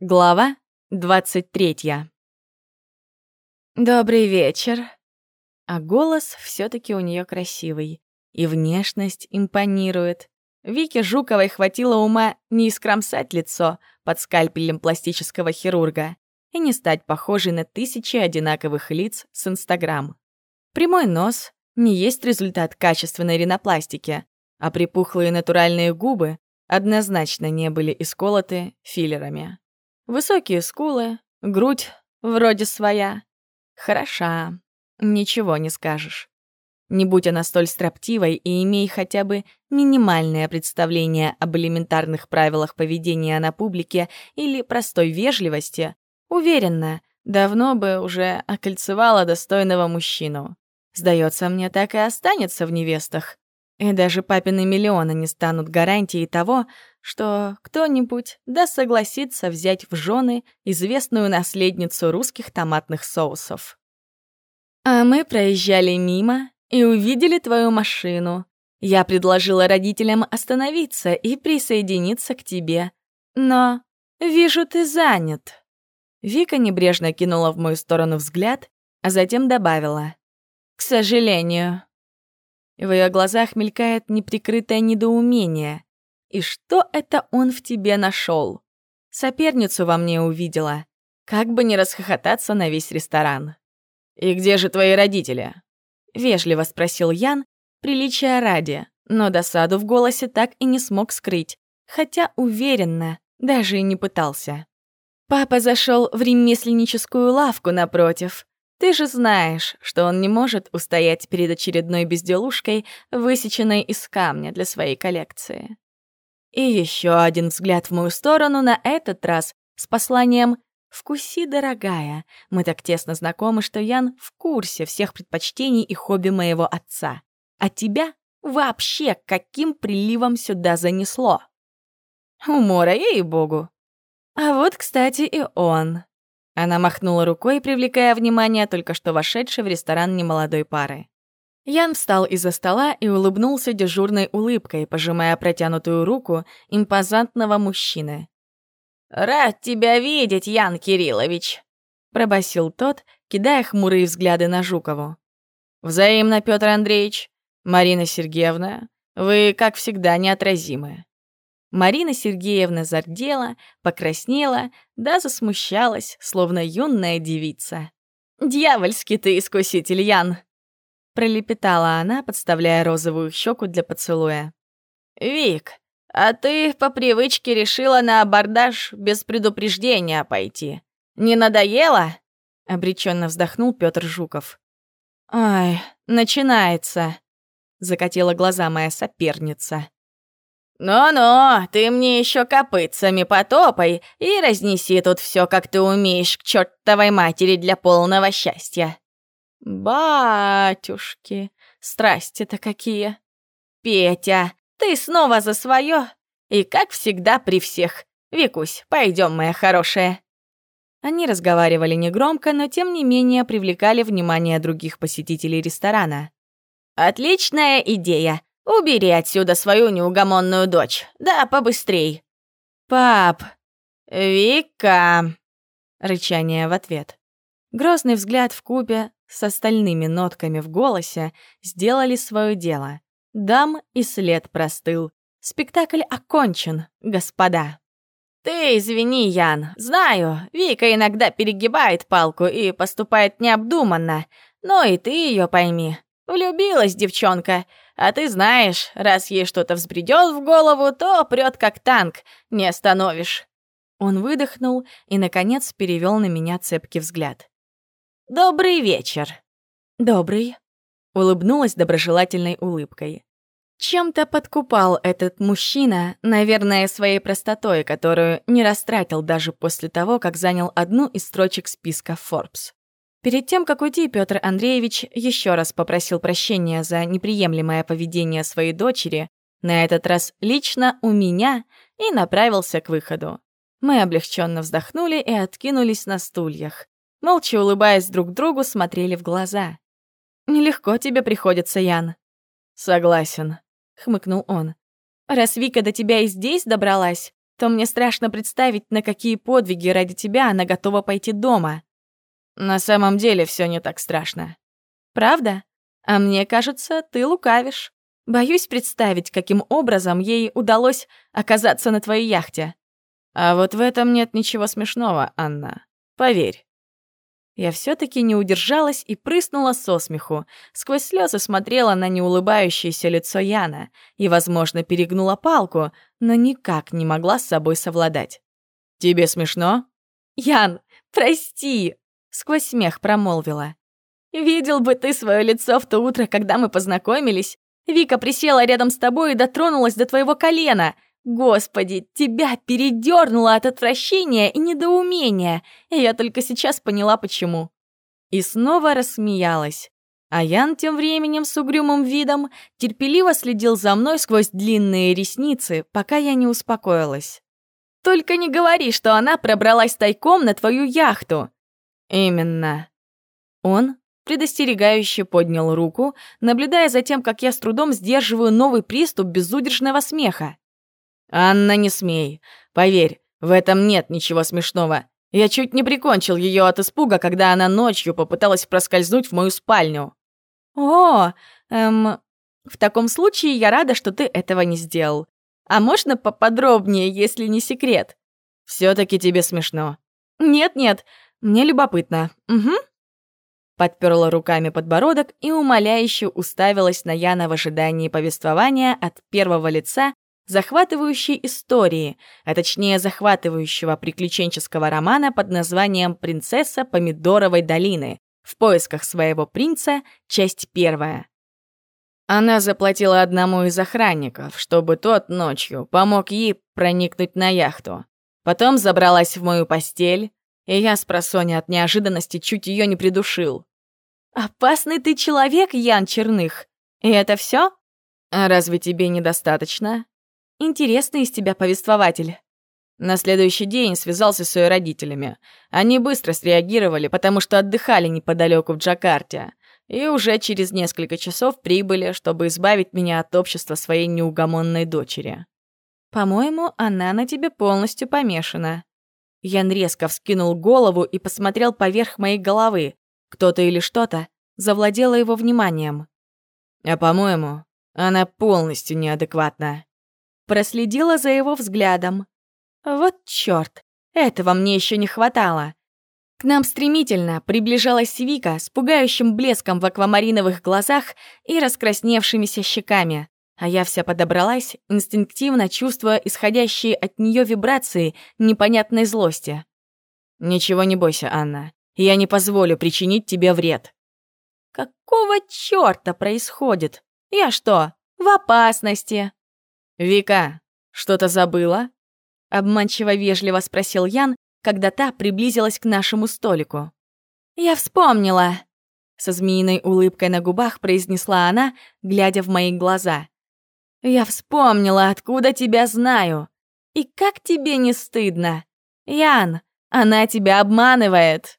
Глава 23. Добрый вечер. А голос все таки у нее красивый, и внешность импонирует. Вике Жуковой хватило ума не искромсать лицо под скальпелем пластического хирурга и не стать похожей на тысячи одинаковых лиц с Инстаграм. Прямой нос не есть результат качественной ринопластики, а припухлые натуральные губы однозначно не были исколоты филлерами. Высокие скулы, грудь вроде своя. Хороша, ничего не скажешь. Не будь она столь строптивой и имей хотя бы минимальное представление об элементарных правилах поведения на публике или простой вежливости, уверенно, давно бы уже окольцевала достойного мужчину. Сдается мне, так и останется в невестах. И даже папины миллионы не станут гарантией того, что кто-нибудь да согласится взять в жены известную наследницу русских томатных соусов. А мы проезжали мимо и увидели твою машину. Я предложила родителям остановиться и присоединиться к тебе. Но вижу, ты занят. Вика небрежно кинула в мою сторону взгляд, а затем добавила. «К сожалению». В ее глазах мелькает неприкрытое недоумение. И что это он в тебе нашел? Соперницу во мне увидела. Как бы не расхохотаться на весь ресторан. «И где же твои родители?» Вежливо спросил Ян, приличия ради, но досаду в голосе так и не смог скрыть, хотя уверенно, даже и не пытался. Папа зашел в ремесленническую лавку напротив. Ты же знаешь, что он не может устоять перед очередной безделушкой, высеченной из камня для своей коллекции. И еще один взгляд в мою сторону, на этот раз с посланием «Вкуси, дорогая, мы так тесно знакомы, что Ян в курсе всех предпочтений и хобби моего отца. А тебя вообще каким приливом сюда занесло?» Умора, ей-богу. А вот, кстати, и он. Она махнула рукой, привлекая внимание только что вошедшей в ресторан немолодой пары. Ян встал из-за стола и улыбнулся дежурной улыбкой, пожимая протянутую руку импозантного мужчины. «Рад тебя видеть, Ян Кириллович!» — пробасил тот, кидая хмурые взгляды на Жукову. «Взаимно, Петр Андреевич. Марина Сергеевна, вы, как всегда, неотразимы». Марина Сергеевна зардела, покраснела, да засмущалась, словно юная девица. «Дьявольский ты искуситель, Ян!» Пролепетала она, подставляя розовую щеку для поцелуя. «Вик, а ты по привычке решила на абордаж без предупреждения пойти. Не надоело?» — обреченно вздохнул Петр Жуков. «Ай, начинается», — закатила глаза моя соперница. «Ну-ну, ты мне еще копытцами потопай и разнеси тут все, как ты умеешь, к чертовой матери для полного счастья». Батюшки, страсти-то какие. Петя, ты снова за свое? И как всегда при всех. Викусь, пойдем, моя хорошая. Они разговаривали негромко, но тем не менее привлекали внимание других посетителей ресторана. «Отличная идея! Убери отсюда свою неугомонную дочь. Да, побыстрей!» «Пап!» «Вика!» Рычание в ответ. Грозный взгляд в купе с остальными нотками в голосе сделали свое дело. Дам и след простыл. Спектакль окончен, господа. «Ты извини, Ян, знаю, Вика иногда перегибает палку и поступает необдуманно, но и ты ее пойми. Влюбилась девчонка, а ты знаешь, раз ей что-то взбредет в голову, то прет как танк, не остановишь». Он выдохнул и, наконец, перевел на меня цепкий взгляд. «Добрый вечер». «Добрый», — улыбнулась доброжелательной улыбкой. Чем-то подкупал этот мужчина, наверное, своей простотой, которую не растратил даже после того, как занял одну из строчек списка Forbes. Перед тем, как уйти, Петр Андреевич еще раз попросил прощения за неприемлемое поведение своей дочери, на этот раз лично у меня, и направился к выходу. Мы облегченно вздохнули и откинулись на стульях молча улыбаясь друг другу, смотрели в глаза. «Нелегко тебе приходится, Ян». «Согласен», — хмыкнул он. «Раз Вика до тебя и здесь добралась, то мне страшно представить, на какие подвиги ради тебя она готова пойти дома. На самом деле все не так страшно. Правда? А мне кажется, ты лукавишь. Боюсь представить, каким образом ей удалось оказаться на твоей яхте. А вот в этом нет ничего смешного, Анна. Поверь. Я все-таки не удержалась и прыснула со смеху. Сквозь слезы смотрела на неулыбающееся лицо Яна и, возможно, перегнула палку, но никак не могла с собой совладать. «Тебе смешно?» «Ян, прости!» — сквозь смех промолвила. «Видел бы ты свое лицо в то утро, когда мы познакомились. Вика присела рядом с тобой и дотронулась до твоего колена. Господи, тебя передернуло от отвращения и недоумения, и я только сейчас поняла, почему. И снова рассмеялась. А Ян тем временем с угрюмым видом терпеливо следил за мной сквозь длинные ресницы, пока я не успокоилась. «Только не говори, что она пробралась тайком на твою яхту!» «Именно». Он предостерегающе поднял руку, наблюдая за тем, как я с трудом сдерживаю новый приступ безудержного смеха. «Анна, не смей. Поверь, в этом нет ничего смешного. Я чуть не прикончил ее от испуга, когда она ночью попыталась проскользнуть в мою спальню». «О, эм... В таком случае я рада, что ты этого не сделал. А можно поподробнее, если не секрет?» «Все-таки тебе смешно». «Нет-нет, мне любопытно. Угу». Подперла руками подбородок и умоляюще уставилась на Яна в ожидании повествования от первого лица захватывающей истории, а точнее захватывающего приключенческого романа под названием «Принцесса Помидоровой долины. В поисках своего принца. Часть первая». Она заплатила одному из охранников, чтобы тот ночью помог ей проникнуть на яхту. Потом забралась в мою постель, и я с просони от неожиданности чуть ее не придушил. «Опасный ты человек, Ян Черных! И это все? А разве тебе недостаточно?» Интересный из тебя повествователь. На следующий день связался с ее родителями. Они быстро среагировали, потому что отдыхали неподалеку в Джакарте. И уже через несколько часов прибыли, чтобы избавить меня от общества своей неугомонной дочери. По-моему, она на тебе полностью помешана. Ян резко вскинул голову и посмотрел поверх моей головы. Кто-то или что-то завладело его вниманием. А по-моему, она полностью неадекватна. Проследила за его взглядом. Вот чёрт, этого мне еще не хватало. К нам стремительно приближалась Вика с пугающим блеском в аквамариновых глазах и раскрасневшимися щеками, а я вся подобралась, инстинктивно чувствуя исходящие от нее вибрации непонятной злости. «Ничего не бойся, Анна. Я не позволю причинить тебе вред». «Какого чёрта происходит? Я что, в опасности?» «Вика, что-то забыла?» Обманчиво вежливо спросил Ян, когда та приблизилась к нашему столику. «Я вспомнила!» Со змеиной улыбкой на губах произнесла она, глядя в мои глаза. «Я вспомнила, откуда тебя знаю. И как тебе не стыдно? Ян, она тебя обманывает!»